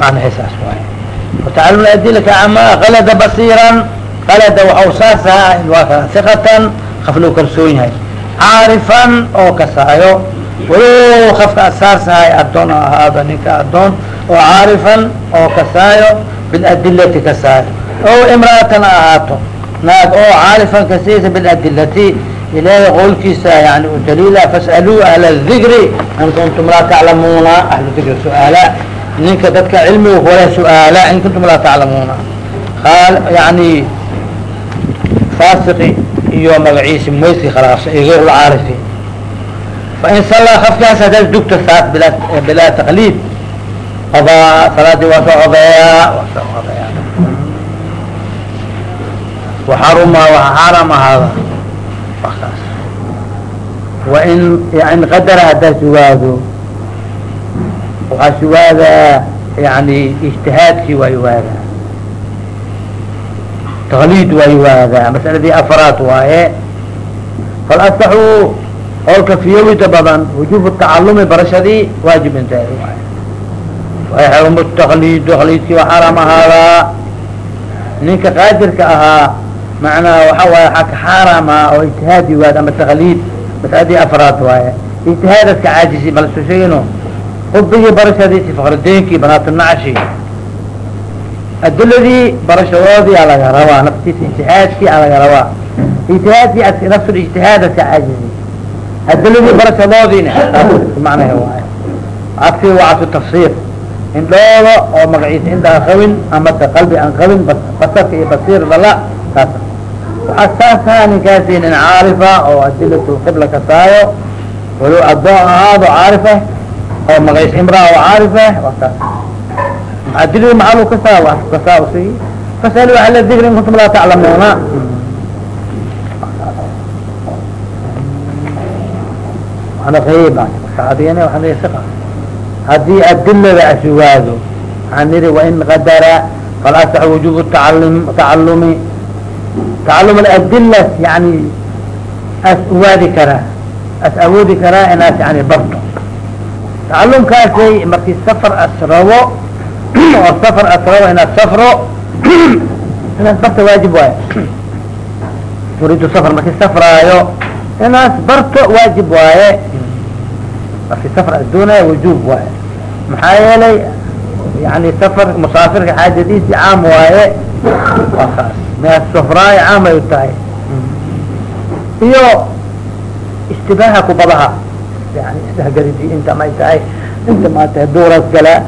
macnaha saas waay watacalum adilata ama kalada basiiran kalada waxau saasaha waa iqatan kaf loo kalsoon yahay caarifan oo kasaayo walow kafka asaarsahay adoon ahaado ninka adoon oo caarifan oo kasaayo biladilati kasaayo o imraatan ahaato naag oo caarifan kasaysa biladilati ilahay qowlkiisa yani u daliila fas'aluu ahla الdikri in kuntum laa taclamuuna ahlu dikri su'aala ninka dadka cilmiga wala su'aala in kuntum laa taclamuuna yani faasiqi iyo magaciisi mayski khalaasa iyo gayr lcaarifi fain sallaa kafkaas hadaad dugto saas bilaa bilaa taqliid qadaa salaadii waa soo codeeyaa waa soo codeeyaa waxaruma waxa xaaraam ahaada wain in qadara haddaa sugaado waxaa sugaadaa yani ijtihaadkii waa iwaadaa taqliid waa iwaadaa masaladii afraad waaye falasaxu qolka fiyowida badan wujubu tacalumi barashadii waajib inteeda waaye waxrumu taqliid taqliidkii waa xaaraam ahaadaa ninka qaadirka ahaa macnaha waxa waaye ka xaaraama oo ijtihaad iwaad ama taqliid. Masaladii afraad waaye. Ijtihaadaska caajisi malasu sheegino qudbigii barashadiisi fakrdeenkii banaatulnacashi adiladii barashadoodii a rabaa naftiisa ijtihaadkii a rabaa. Ijtihaadkii nafsul ijtihaadaska caajisi adiladii barashadoodiina macnaha waaye. Cagsi waa cagsu tafsiir. Indhooda oo magaciisa inta aan qabin amase qalbi aan qabin basarka iyo basiir bala saas saasaa ninkaasi nin caarifa oo adilatu qibla kasaayo walow adoon ahaado caarifa oo magaciis imraa oo caarifa waa saas adiladi maxalu kasaa kasaa usi fasalu ahla dikri in kuntum laa taclamuuna haddii adilada asugaado waxaan niri wain qadara falasax wujub tacalum tacalumi tacalum adila yani as uwaadi karaa as awoodi karaa inaas yani barto tacalumkaasay markii safar as rabo oo safar as rabo inaad safro inaad barto waajib waayo turiidu safar markii safraayo inaas barto waajib waaye markii safar as doonaya wujub waaye maxaa yeelay yani safar musaafirka xaajadiisi caam waaye waa safraayo caam ay u tahay. Iyo istibaaha kubadaha. Yani isdahgelidi inta may tahay. Inta ma tahay duuras gala.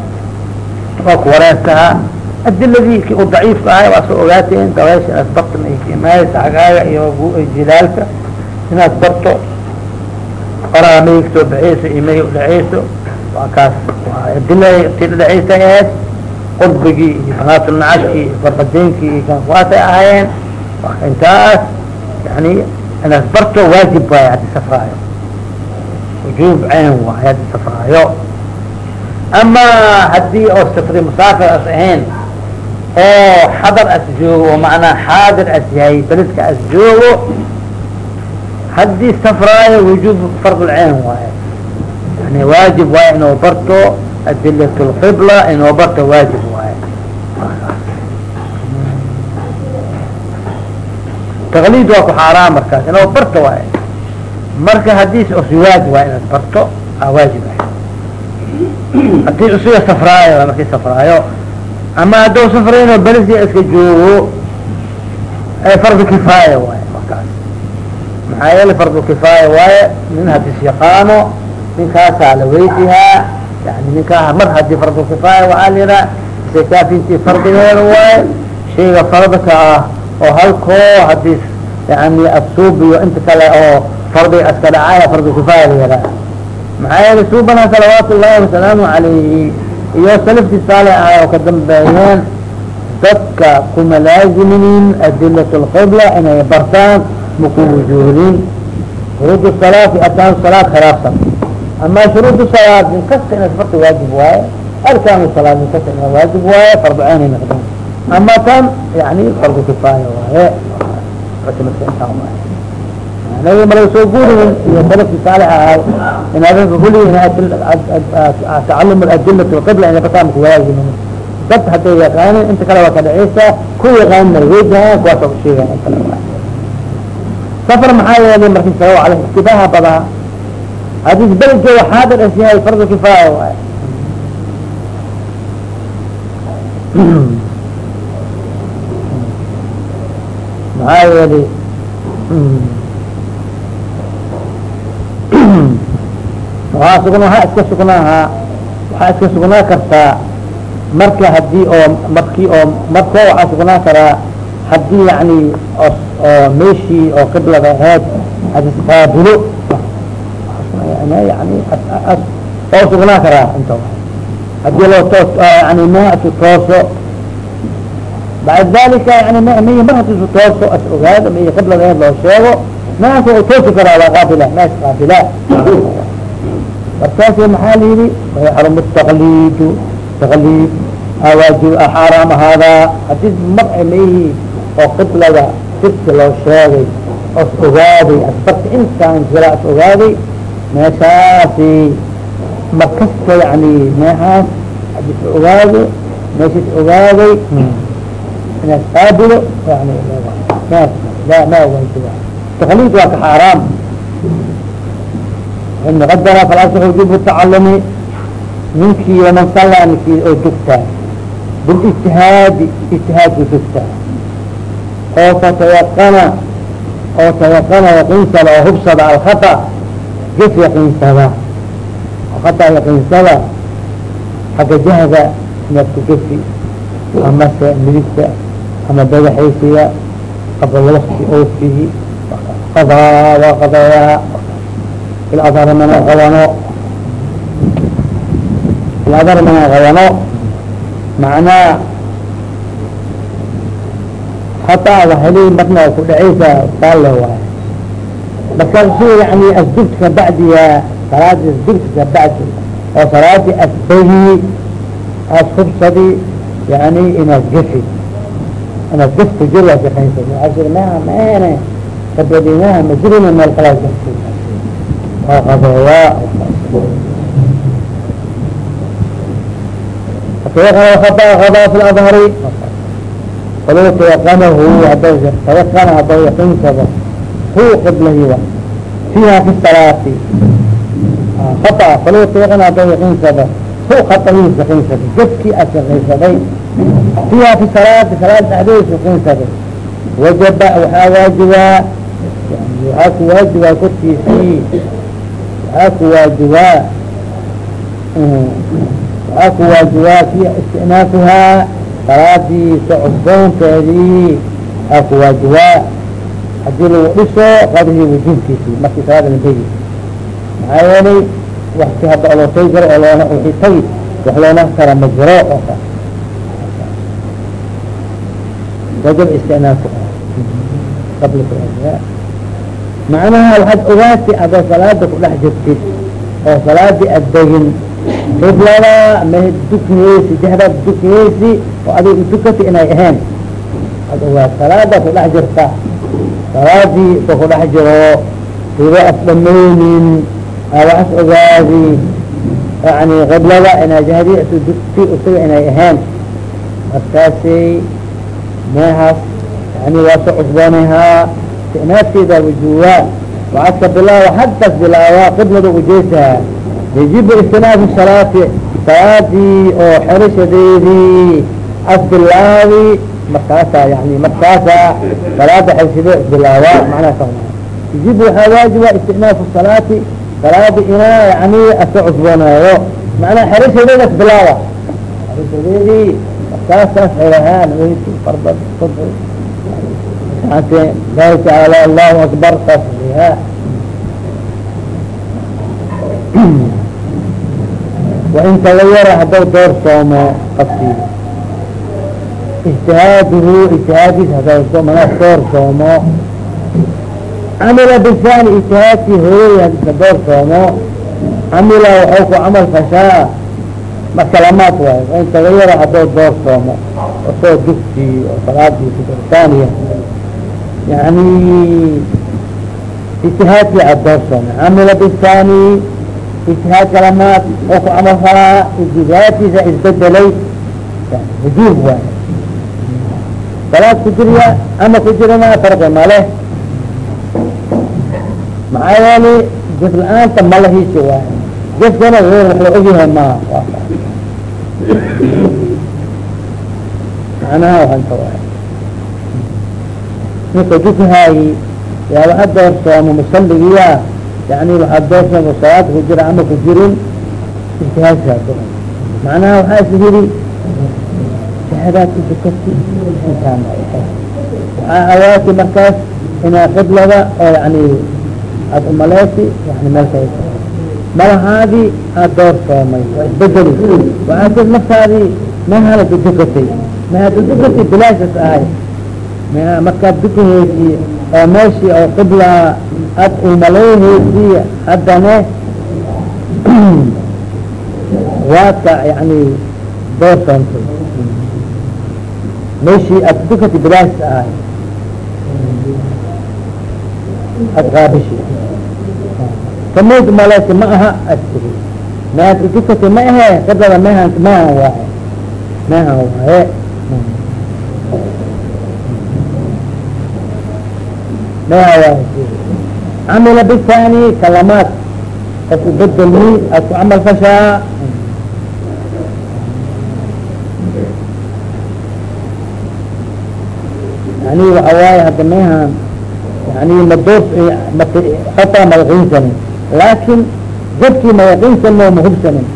Waa kuwareertaha adiladii ki u daciifka ahay waa soo ogaatay in dabeesha inaad barto makimaaysa xagaaga iyo jilaalka. Inaad barto qoraa mayg soo baxeyso iyo mayg udhaceyso waa kaas. Adila ti dhaceysa aheed qurbigii iyo banaatulnacashkii iyo farqadeenkii iyo kankuwaasay ahaayeen intaas yani inaad barto waajib waayo haddi safraayo wujuub ceen waayo haddi safraayo ama haddii oo safri musaafir as ahayn oo xadar as joogo oo macnaa xaadir as yahay beledka as joogo haddii safraayo wujuub fardulceen waayo yani waajib waayo inuu barto adilat lqibla inuu barto waajib waayo taqliid waa ku xaaraan markaas inuu barto waayo marka haddiis usiwaaj waa inaad barto aa waajib ah haddii usiga safraayo markii safraayo ama hadduu safrayno beledka iska joogo fardu kifaaya waayo markaas maxaa yeelay fardu kifaaya waaye nin hadis yaqaano ninkaasaa la weydihaa yani ninkaa mar haddii fardu kifaaya waxaa la yihaha sakaafintii fardigeeda waaye shayga fardka ah oo halkoo haddii yani adsuubiyo inta kale oo fardiga aska dhacaya fardu kifaaya la yihaha maxaa yeelay suubana salawaatu ullahi wasalaamu calayhi iyo salafkii saalix ah oo ka dambeeyeen dadka kuma laaziminin adilat lqibla inay bartaan maku wujuudin shuruud salaati arkaan salaad khilaafsan ama shuruud salaad min kasta inaad barta waajib waaye arkaan salaad min kasta ina waajib waaye fardu ceyna noqdeen ama tan yani fardu kifaaya waaye nabiga ma soo guurinin iyo salafki saalix ahaay in kulli tacalum adilati qibla ina bataa maku walaagin dad hadday yaqaanin inta kale waa ka dhaceysa ku yaqaanin marweydaha kuwaas sheegan safar maxaa yeelay marki sawa ale istibaaha badaa hadis belgeeda xaadir is yahay fardu kifaaya waay maxaa yeelay waxaa sugna waxaa iska sugnaahaa waxaa iska sugnaa kartaa marka haddii oo markii oo marko waxaa sugnaa karaa haddii yani oo meeshii oo qiblada ahayd hadis qaabulo ma yani oo sugnaa karaa inta haddii loo toos yani ma isu tooso bacd dalika yani miy mar hadi isu tooso as ogaado miy qibladeed loo sheego maanka oo toosi karaa waa qaafila mees qaafila markaasi maxaa la yidhi wayaxrum taqliidu taqliid waajib xaaraam ahaadaa haddii mar mihi oo qiblada sirka loo sheegay as ogaaday asbarta inkaan jira as ogaaday meeshaasi markasta yani meehaas hadis ogaado meeshas ogaaday inaas qaabilo yani ma waajiba تqlid waa ka xaaraam. In qadara falaasix wujub tacalumi ninkii waman sala ninkii oo dugtaa bilijtihaadi ijtihaadku dugtaa oo fatayaqana oo tayaqana yaqiinsada oo hubsada alkhata gef yaqiinsada khata yaqiinsada xagga jahda inaad ku gefi amase midigta ama badaxaysiga qabla wakti oofihi qadaa waa qadayaa iladhar mana qabano iladhar mana qabano macnaa hataada heli marna ku dhaceysa saale waay markaasu yani asdubta kabacdiya salaadi asdubta kabacdi oo salaadi asbagi as hubsadi yani inaad gefi inaad gef ku jir waa aa maha maene kabadimaha majrina meel kalaa gafti oo qabeeyaa khada fi ladhari falaw tayaqanahu hada tayaqana hada yaqiinsado hu qiblahiwa fiha fi salaati. Khata falaw tayaqana hada yaqiinsado hu khatahiis yaqiinsado gafkii as yaqiinsaday fiha fi salaati salaad dhexdees yaqiinsaday wajaba waxaa waajibaa waxaa ku waajibaa korkiisii waxaa ku waajibaa waxaa ku waajibaa fi istinaafihaa salaadii socosboonteedii waxaa ku waajibaa haddii lagu dhiso qadhii wujubkiisii markii salaada la begi maxaa yeelay wakti hadda olootay jiro oo loona wixii tagi wax loona kara ma jiro oo ka. Wajab istinaafuha qabla macnaha waxaad ogaatay adoo salaada ku dhex jirtid oo salaadii ad degin qiblada ma dukiyeysi jahdaad dukiyeysi oo adig udukati inay ahayn. Ad ogaat salaada ku dhex jirta salaadii sa ku dhex jiro ido as dhameynin waxas ogaadi yani qiblada inaa jahdi isu dugti isaga inay ahayn markaasay meehaas yani waa soo cusboonahaa istinaafkeeda wujuwa waxaad ka bilaawa haddas bilaawa qiblada ujeesaa yajibu istinaafu salaati salaadii oo xerishadeedii as bilaawi markaasaa yani markaasaa salaada xerishadee isbilaawa macnaha ka yajibu waxaa waajiba istinaafu salaati salaadi inaa yani asa cusboonaayo. Macnaha xerishadeeda as bilaawa xerishadeedii markaasaas xerahaan farda ilahi taala allahu akbar saas ha wain tagayara haddaw door soomo qafkii ijtihaaduhu ijtihaadkiis haddaw mana door soomo camila bisani ijtihaadkii hooyay hadika door soomo camila waxau ku camal fashaa marka lamaad waayo wain tagayara haddaw door soomo osoo dugtii oo salaadii taaniya yani ijtihaadkii adoorsoona camila bisani ijtihaadka lamaad oo ku camal falaa ijtihaadkiisa isbedelay wujuub waay salaad ku jirya ama ku jirana farqi male maxaa yeelay jaf la'aanta malahiisi waay jafkana wax la ogyahay maaha macnaha waanta waay ninka jufhaayi yaa waxa doorsoomo musaligiya yani waxaa doorsoomo salaada ku jira ama ku jirin ijtihaadkaa macnaha waxaa is shahadaadka dukati intaan waxaa awaati markaas inaa qiblada oo yani aada umaleysi yani meelka ay malahaadii aada doorsoomay waa isbedeli waxaa tir naftaadii mahana dudukatay maha dudukatay bilaashas ahay ma markaad dukaheysi oo meeshii oo qibla aada umaleyheysi haddana waadka yani doorsoontay meeshii aada dukatay bilaashas ahay. Aada qaabishi kamayd maleysi ma aha asiri maad dukatay ma ahe. Qiblada mehan mehan waaye. Mehan waaye. Mehan waaye. Camila bisani kalamaad. Qofku bedelmi aad ku camal fashaa yani waxa waaye hadda mehan yani madoos hataa magaqiinsanin laakin jabkii magaqiinsanoo mahubsanin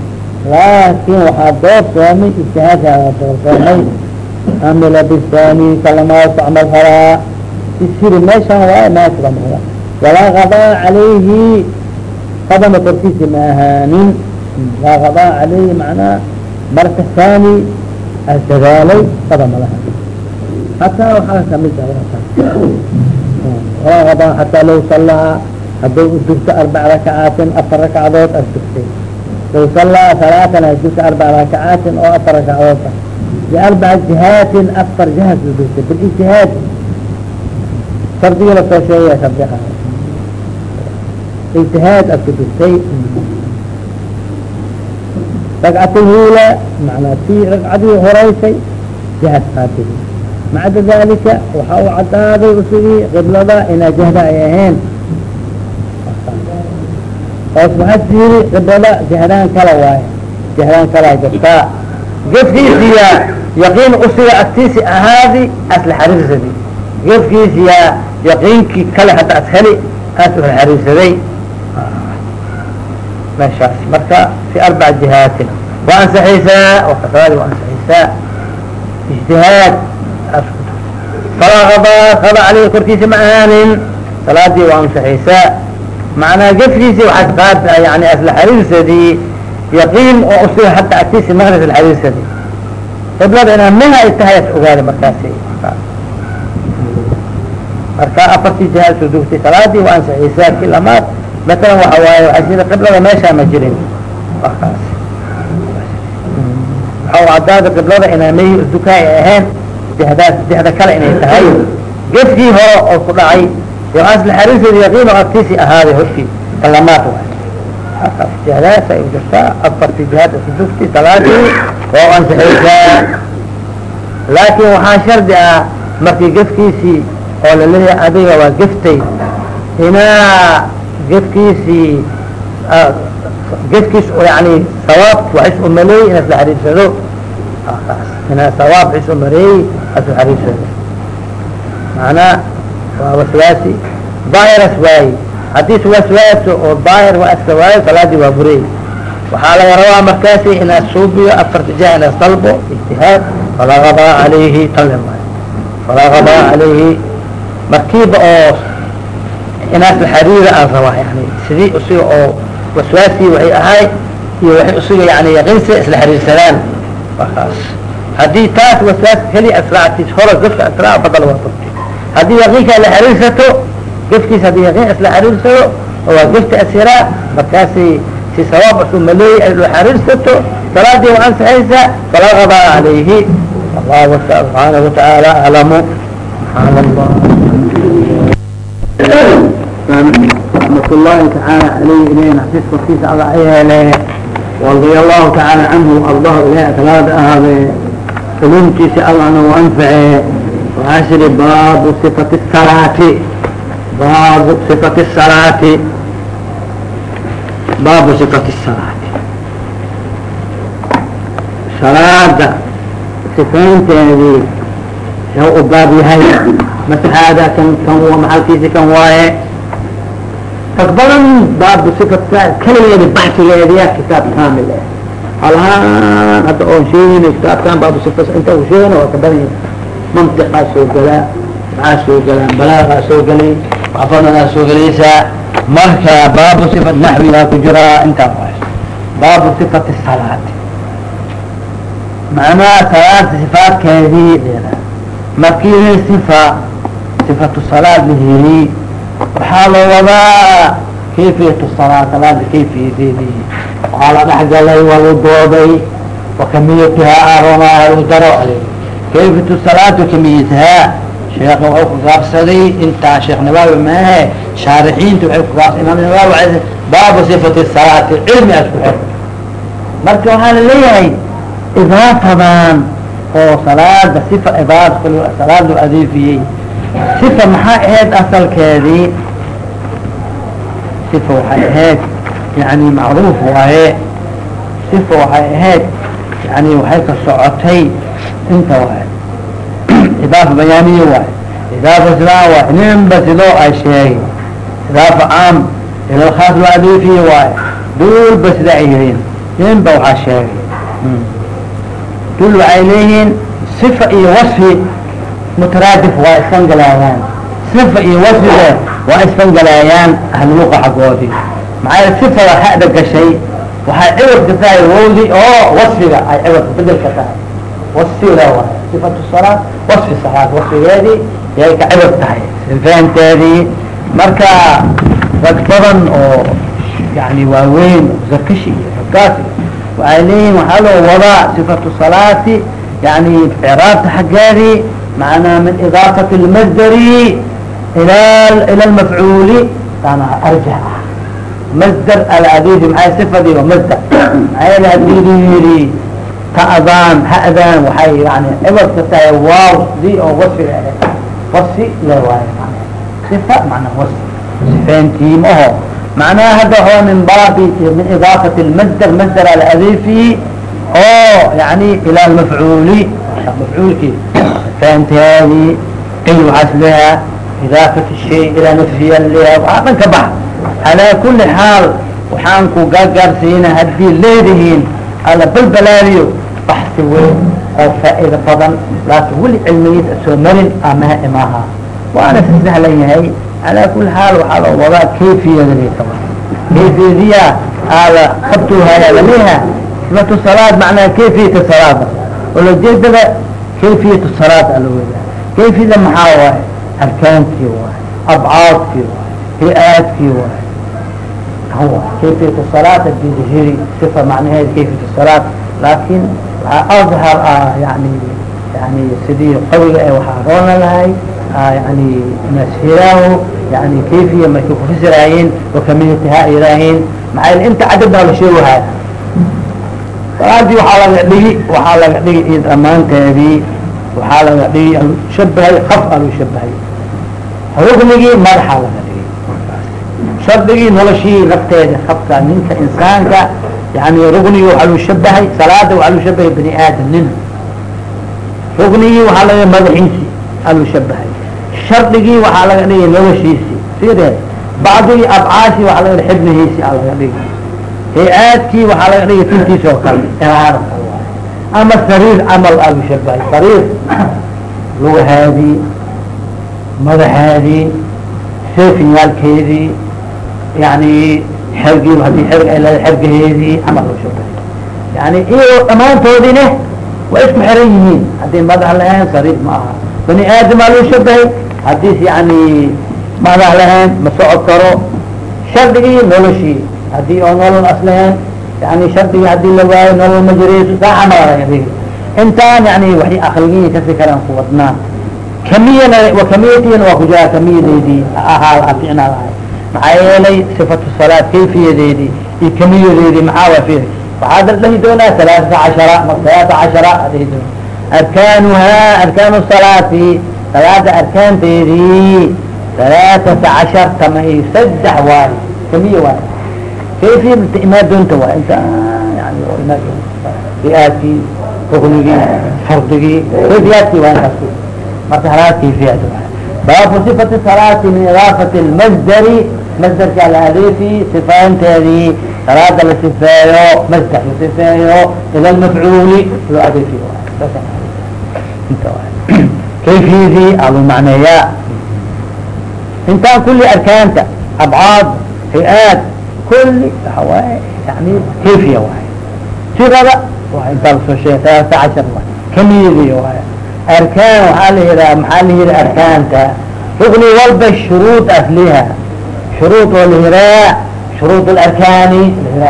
laakin waxaa doorsoomay ijtihaadkaa doorsoomay amila bisani kalamaad ku camal falaa isiri meeshaan waaye maaskamada walaa qadaa calayhi qadama korkiisi ma ahaanin laa qadaa calayhi macnaa marka thani asdadaalay qadama hataa waxaa ka mid ah hataa law salaa hadday udugto arbac rakacaatin afar rakcadood ad dugtay law salaa salaatan hadugta arbac rakacaatin oo afar rakcadood ah biarbaca jihaatin afar jihaad udugtay bilijtihaad shardigii la soo sheegaya shardiha ijtihaad ad ku dugtay ragcatulula macnaa tii ragcadii horeysay jihaad qaatidi macda dalika waxa uu cadaaday usugii qiblada inaa jahda ay ahayn. Oos waxaa siiri qiblada jahdaan kala waaye. Jahdaan kalaa jirtaa gefkiisiya yaqiin usiga agtiisi ahaadi asla xariirsadi gefkiisiya yaqiinkii kale hadda as heli u xariirsaday. Meeshaas marka fi arbac jihaatin. Waa ansaxaysaa wakasalaadi waa ansaxaysaa ijtihaad falaa qadaa qada aleyhi korkiisa ma ahaanin salaadii waa ansaxaysaa macnaa gefkiisi waaas qaad yani asla xariirsadii. Yaqiin oo usiga hadda agtiisi maqlis la xariirsadii. Qiblada inaa meha ay tahay as ogaada markaasi. Marka afartii jiha isu salaadii waa ansaxaysaa ki lamaad matalan waxa waaye waxay sida qiblada meeshaa ma jirin. Wakaas waxa cadaada qiblada inaa mehi dukaa ay ahayn jihdaas jihda kale inay tahay gefkii hore oo ku dhacay asla xariirseeda yaqiin oo agtiisi ahaaday hortii kalamaad waay akaas jihdaas ay jirtaa afartii jihaad isu dugtay salaadii waa ansaxaysaa laakin waxaa shardi ah markii gefkiisii oo la leeyahay adiga waa geftay inaa gefkiisii gefkiis yani sawaab waa is umaleeyey in asla xariirsado akaas inaa sawaab is umareeyey asu xariirsado macnaa waa waswaasi daahiras waaye haddii iswaswaaso oo daahir waa iska waayo salaadii waa burey waxaa laga rabaa markaasi inaad suubiyo afarta jah inaad dalbo ijtihaad falaa qadaa calayhi talle maayo falaa qadaa calayhi markiiba oo inaas xariira aan rabaa yani sidii usiga oo waswaasii waxay ahay iyo waxay usiga yani yaqiinsa isla xariirsadaan wakaas haddii taas wasaas heli aslactis horo gafka aslaa badal waa qabtay haddii yaqiinkaa la xiriirsato gafkiis haddii yaqiin isla xiriirsado waa gafta asiraa markaasay si sawaab wuxuu maleeyay lo xiriirsato salaadii waa ansaxaysaa falaa qadaa calayhi allah subxaana watacaala aclamu subxaan allah raxmat ullahi tacaala aleyh ilahi naxfiis korkiisa ada ay hele waradiya allahu tacaala canhu ardahu ilahi atlaada ahaadee culuumtiisa allahna u anfacee waxaa siri baabu sifati salaati baabu sifati salaati baabu sifati salaati. Salaada sifaynteedii see u baab yahay masaxaada kan kan maxalkiisi kan waaye. Tag baabu sifat keligeedi bacsigeediya kitaab kaamil eh alhaan hadda oon sheegayna iska adkaan baabu sifas inta u sheegayna waa ka badan mantiqaa soo galaa maxaa soo galaan soo galay afanadaa soo galaysaa marka baabu sifat naxwigaa ku jiraa intaa baabu sifati salaati. Macnaha salaada sifaadkeedii markii la sifa sifatu salaad la heli waxaa loo wadaa kayfiyatu salaa salaada kayfiyadeedii waxaa la dhexgalay walu dooday wakamiyatihaa aaromaha halu daro kayfatu salaatu kamiyatahaa sheekha wuxuu ku gaabsaday intaa sheekh nawaawi maahe shaarixiinta waay ku gaabsa imaam nawaawi baabu sifati salaati cilmi asku xer marka waxaa la leeyahay idaatadan oo salaada sifa ibaada salaad loo sifa maxaa ahayd asalkeedii sifa waxay ahayd yani macruuf waaye sifa waxay ahayd yani waxay ka socotay inta waay idaafa bayaaniye waaye idaafa sidaa waay ninba sidoo ay sheegay. Idaafa caam ila khaas loo adeefiye waaye duulba sida ay yihiin ninba waxaa sheegay. Dul waxay leeyihiin sifa iyo wasfi mutaraadif waa isfangalaayaan sifa iyo wasfiga waa isfangalaayaan ahluluqa xaggoodii maxaa sifada hada gashay waxay ciwadka tahay wawdii oo wasfiga ay ciwadka bedelka tahay wasfiga waay sifatu salaa wasfi salaad wasfigeedii yay ka ciwad tahay. Sinfaanteedii marka rag badan oo yani waaweyn zakashi iyo ragaasi waxay leeyihiin waxaa loo wadaa sifatu salaati yani icraabta xaggeedii macnaa min idaafati اlmasdari ila ila lmafcuuli taana arjax ah masdar alabihi maxay sifadii masdar ayna haddii yiri ta'daan ha'daan waxay yani cibarka tahay waaw dii oo wasfiga ahayd wasi le waayo sifa macnaa wasfi sifeyntiim aho macnaha hadda waa min baabi min idaafati lmasdar masdar alabiifi oo yani ila mafcuuli mafcuulki sifeynteedii qil waxaas leha idaafat shay ilaa nafsiya leha waxaa dhan ka bax calaa kuli xaal waxaan ku gaagaarsiina haddii leedihiin alla balbalaadiyo baxsi wey oo faa'iido badan laakiin weli cilmigiis asoo marin amaha imaha waana si sahlan yahay. Calaa kuli xaal waxaa loo wadaa kayfiyadalika kayfiyadiyaa aada qabtuuhayadaliha sifatu salaad macnaha kayfiyata salaada olajeedada kayfiyatu salaad ala weda kayfiyada maxaa waaye? Arkaantii waaye. Abcaadkii waaye hi-aadkii waaye kan waay kayfiyat الصلاة bidhiri صifa macnaheed kayfiyat الصلاة laakin waxaa adhar ah yani yani sidii qawiga e waxaa roona lahay yani nashiraahu yani kayfiya markay kufasiraayeen wakamiyataha yiraahiin maxaa inta cadad baa la sheegahaya salaadii waxaa laga dhigi waxaa laga dhigi id amaanteedii waxaa laga dhigi shabahay af alu shabahay shardigii noloshii nafteeda afka ninka insaanka yani ruknigii waxaa lu shabahay salaada waxaa lu shabahay bani aadam nin ruknigii waxaa laga madaxiisi alu shabahay shardigii waxaa laga dhigi noloshiisi side bacdigii abcaashi waxaa laga dhigi xibnihiisi a laga dhigi hay'aadkii waxaa laga dhigay tintiis oo kale eraar ama sariir camal alu shabahay sariir lugahaadii madaxaadii seefiyaalkeedii yani xergii haddii xerg ay leeda xergaheedii camal loo shabahay yani iyo dhammaantoodine waa isku xiran yihiin haddii madax lahayn sariir ma aha bani aadam aa loo shabahay haddiis yani madax lahayn ma socod karo shardigii noloshii haddii oo nolol aslahayn yani shardigii haddii la waayo nolol ma jirayso saa camal intaan yani waxay akligii kasi karaan ku wadnaa kamiyana wa kamiyatiina waa ku jiraa kamiyadeydii ahaa aficnaa lahay maxaa yeelay sifatu salaad kayfiyadeedii iyo kamiyadeedii maxaa waa fi waxaad dhahi doonaa alaata cashara alaata cashara adhihi doona arkaanuhaa arkaanu salaati salaada arkaanteedii alaaata cashar tama iyo saddex waayo kamiya waayo kayfiya imaad doonta waa inta yani imaad doonta riaadkii ruknigii fardigii kayfiyaadkii waa intaas marka halaad kayfiyaad baabu صifati salaati min idaafati lmasdari masdarka la adeefi sifaanteedii salaada la sifeeyo masdar la sifeeyo ila lmafcuuli loo adeefi. Kayfiyadii alu macneeyaa intaan kuli arkaanta abcaad hay'aad kuli waxa waaye yani kayfiya waay sirada waa intaa la soo sheegay talaata cashar waay kamiyadii waay arkaan waxaa la yihaha maxaa la yihi arkaanta? Rukni walba shuruud asliha oo la yiraa shuruud اlarkaani la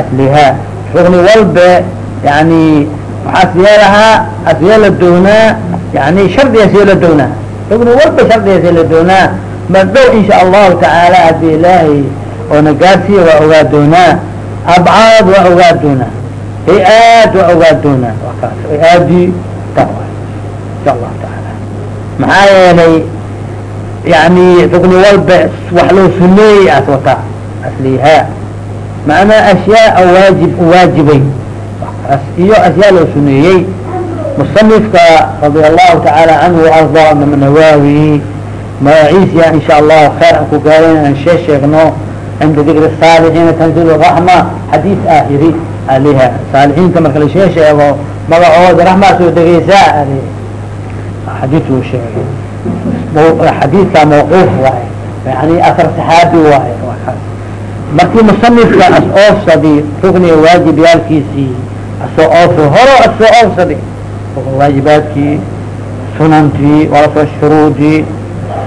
asliha rukni walba yani waxaa siyeelahaa asyeela doonaa yani shardiga siyeela doonaa rukni walba shardiga siyeela doonaa ma dhow insha allahu tacaala haddii ilaahay oona gaarsiiya waa ogaa doonaa abcaad waa ogaa doonaa hay'aad waa ogaa doonaa hay'aadii ta insha allahu taala maxaa yeelay yani rukni walba wax loo suneeyey as wataa aslihaa macnaa ashyaa waajib waajibay iyo ashyaa loo suneeyey musanifka radia allahu tacaala canhu arda imam nawawi magaciisiya insha allahu khayr aan ku gaaran aan shee sheegno cinda dikri saalixiina tanzil raxma xadiis ah yiri aliha saalixiinta marka la shee sheego magacooda raxmaa soo degeysaa ali xadiis uu sheegay xadiidka mawquuf waaye yani asar saxaabi waaye markii musanifka as oofsadi rukniga waajibyaalkiisii asoo oofsa horo asoo oofsadi waajibaadkii sunantii walasoo shuruudii.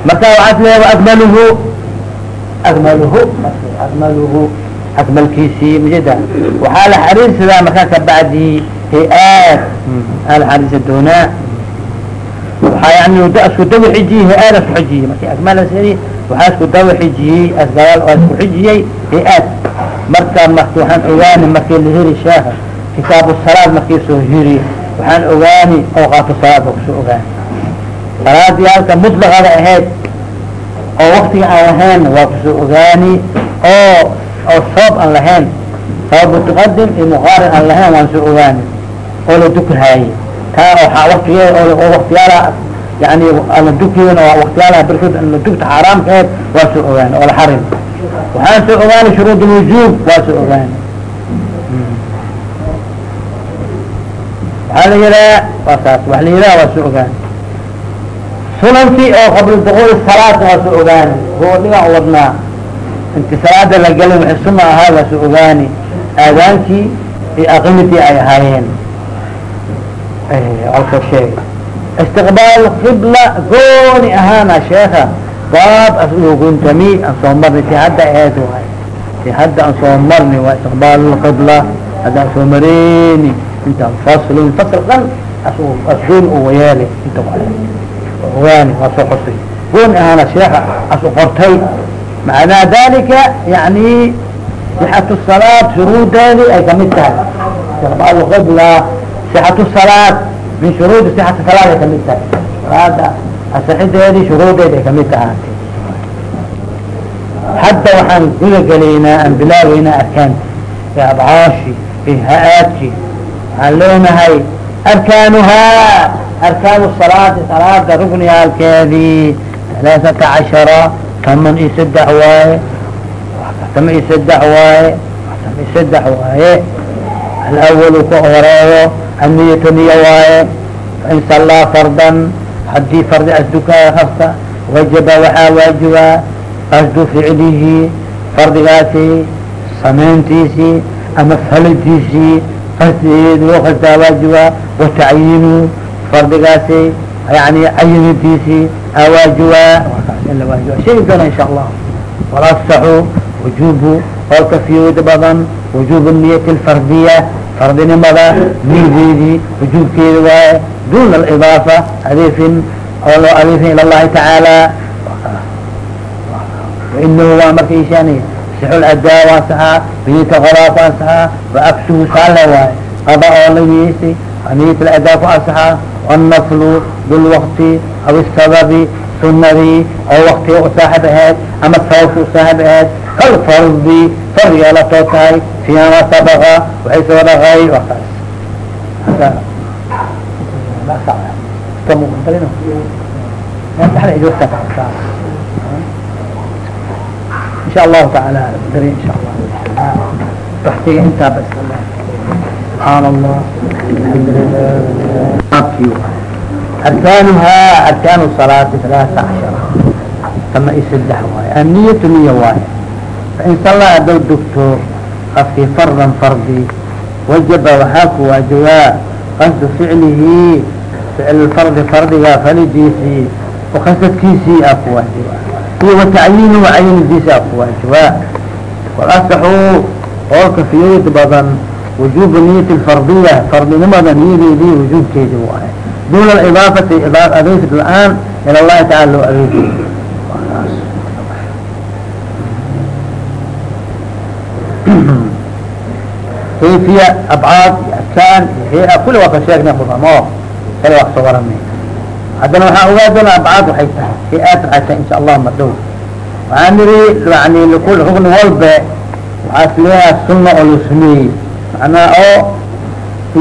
Marka waxaas leeya akmaluhu akmaluhu akmaluhu akmalkiisii majeda waxaa la xariirsadaa markaa kabacdi hay'aad aa la xariirsa doonaa yani isku dawa xijiyey hay'aad isku xijiyey. Marki akmalasadi waxaa isku dawa xijiyey asgaal oo isku xijiyey hay'aad marka marki waxaan ogaani markii la heli sheekha kitaabu salaad markii soo hiri waxaan ogaani awqaatu salaad baa ku soo ogaani. Salaadii halka mutlaqada ahayd oo waktiga aan lahayn waa ku soo ogaani oo oo sabab aan lahayn. Sabab mutaqadim iyo muqaarin aan lahayn waan soo ogaani. Oo la dukhaaye taa oo waktigeed oo waktiyaala yani ala dukiin oo waktiyaalaha barkood la dugta xaaraamka aheed waa soo ogaani oo la xarim waxaan soo ogaani shuruud lwujuub waa soo ogaani waxaa la yihaha waa saas waa la yihaha waa soo ogaani sunantii oo qabla dukuuli salaadna waa soo ogaani huwa dhigaan wadnaa inti salaada la galin waxay suna ahaa waa soo ogaani aadaankii iyo aqimitii ay ahaayeen alka sheeg istiqbaal qibla gooni ahaana sheeka baab as uguntami aan soo marnay ti hadda aheed waay ti hadda aan soo marnay waa istiqbaal qibla hadda aan soo mareyni intaan faslin fasl dhan as gooni u wayeelay inta ogaani waa soo xusay gooni ahaana sheeka as u qortay macnaa dalika yani sixatu salaad shuruudeedi ay ka mid tahay istiqbaal qibla sixatu salaad min shuruudi sixati salaad ay ka mid tahay salaada asaxideedii shuruudeed ay ka mid tahaatay hadda waxaan guda aan bilaabeynaa arkaanta iyo abcaashi ha-aadki waxaan leenahay arkaanuhaa arkaanu salaati salaada rukniyaalkeedii talaasata cashara taman iyo saddex waaye tama iyo saddex waaye tama iyo saddex waaye alawalu ka horeeyo aniyata niya waaye fain sallaa fardan haddii fardi asdukaa hafta wajaba waxaa waajibaa qasdu ficlihi fardigaasi samayntiisii ama faladiisii qasdigeed loo qasdaa waajibaa watacyiinu fardigaasi yani cayinidiisii awaajibaa ila waajiba sheegi doona insha allah walasaxu wujubu qolka fiyooda badan wujubu niyati alfardiya fardinimada niyadeedii wujuubkeeda waaye duna alidaafa adeefin oo loo adeefin ila llahi tacaala wainahu waa marka ishaani adaa waa saxaa niyata qodaaf waa saxaa waaksuhu saale waaye qada oo la niyeysay niyat adaa ku asaxaa annaflu bilwakti aw isababi sunadii oo waktiga u saaxib aheed ama sababka u saaxib aheed kalfardi fardiga la too tahay fiima sabaqa waxay soo dhaqay alhamdulilah arkaanuha arkaanu salaati alaaa cashara tama i saddex waaye anniyatu niya waaye fain sallaa haddaw dugto qafkii fardan fardi wajaba waxaa ku waajibaa qasdu ficlihi ficl fardi fardiga falidiisii ukasadkiisii aa ku waajibaa iyo watacyiinihi cayinidiisi aa ku waajibaa walasaxuu qoolka fiyoyd badan wujubu niyat lfardiya fardinimada niyadeedii wujuubkeedi waaye dun idaafati adeegsid la'aan il llahi taala loo adeegi kayfiya abcaad arkaan hay'a kuli waa ka sheegnay mudamo kale waa ka soo waranay haddana waxaan ogaa doona abcaad waxay tahay hay'aad waxay tahay insha allah ma dhow waxaan niri yani likul rugni walbe waxaa isleeyaha sunna oo la suneeyey macnaa oo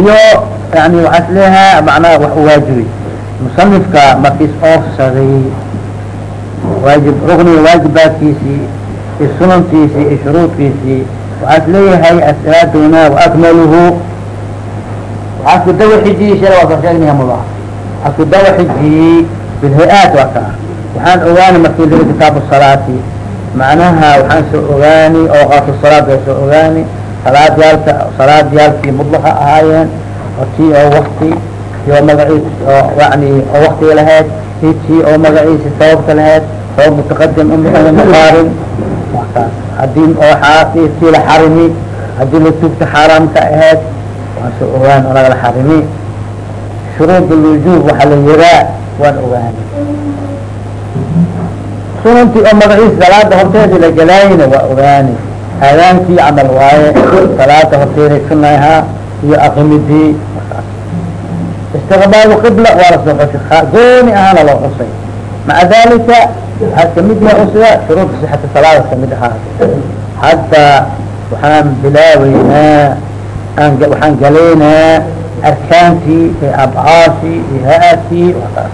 iyo yani waxaa isleeyahaa macnaha wax uwaajibay musanifka markiis oofsaday waajib rugniga waajibaadkiisii iyo sunantiisii iyo shuruudkiisii waxaa is leeyahay asraaduna waakmaluhu waxaa isku dawa xijiyey shala waa ka sheegnaya muda waxaa isku dawa xijiyey bilhay-aat waa kaa waxaan ogaani markii lii kitaabu salaati macnaha waxaan soo ogaani awqaatu salaad waa soo ogaani salaadyaalka salaadyaalkii mudlaqa ahaayeen oo tii oo wakti iyo magaciis oo yani oo waktiga lahayd i tii oo magaciisi sababka lahayd sabab mutaqadim maqaarin haddii oo tii la xarimi haddii la tugta xaaraamka ahayd waan soo ogaan oo lagala xarimi. Shuruud lwujuub waxaa la yiraa waan ogaani sunantii oo magaciis salaada horteeda la galaayina waa ogaani. Aadaankii camal waaye salaada horteeday sunahaa iyo akimidii istiqbaalu qibla waa la soo xusay gooni ahaana loo xusay maca dalika waxaa ka mid yaha usiga shuruudka sixata salaada ka mid ahaa. Hadda waxaan bilaabeynaa aan waxaan galaynaa arkaantii iyo abcaashii iyo ha-atii wakaas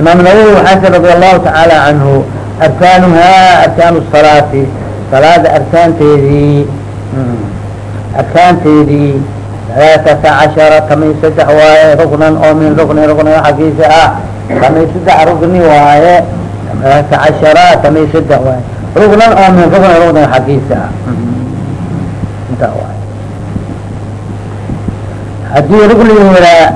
imaam nawowi waxaa sir radi allahu tacaala canhu arkaanuhaa arkaanu salaati. Salaada arkaanteedii arkaanteedii alaaata cashara tamay saddex waaye ruknan oo min rukni rukniga xaggiisa ah. Tamay saddex rukni waaye alaaata cashara tamay saddex waaye. Ruknan oo min rukni rukniga xaggiisa ah. Intaa waaye. Haddii rukniga yiraa